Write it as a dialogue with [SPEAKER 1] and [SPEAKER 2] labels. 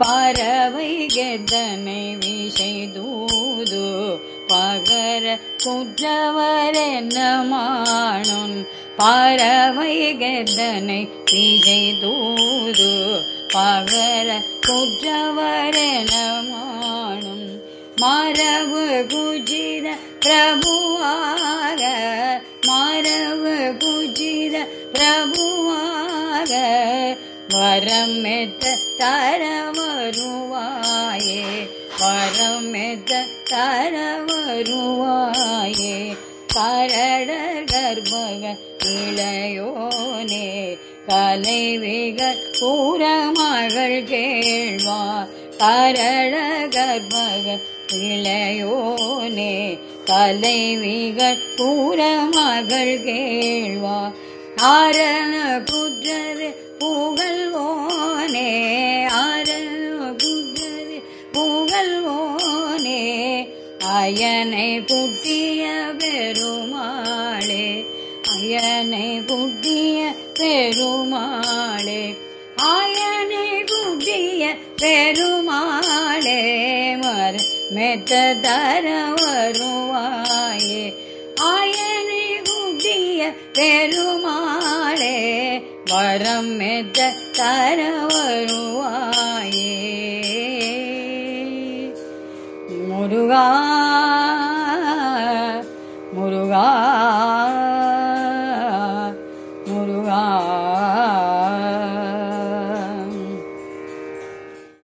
[SPEAKER 1] பறவை கெதனை விஷை தூது பகர குற்றவர் என்ன மானுன் பறவை கெதனை விஷை தூது பகர குற்றவர் என மானும் மரபு குஜித பிரபுவாக மரபு குஜித பிரபுவாக வரமெத்த தரமருவாயே வரமெத்த தர வருவாயே கரட கர்ப்பக இளையோனே கலைவிக பூரமகள் கேள்வா கரட கர்ப்பக இளையோனே கலைவிகள் பூரமகள் கேள்வா ஆரண குற்றது புகழ் புகழ்வோனே அயனை குட்டிய பெருமாளே அயனை குட்டிய பெருமாளே ஆயனை குட்டிய பெருமாளே மர மெத்த தர வருவாயே ஆயனை குட்டிய பெருமாளே வரம் மெத்த தர வருவாயே. முருகா முருகா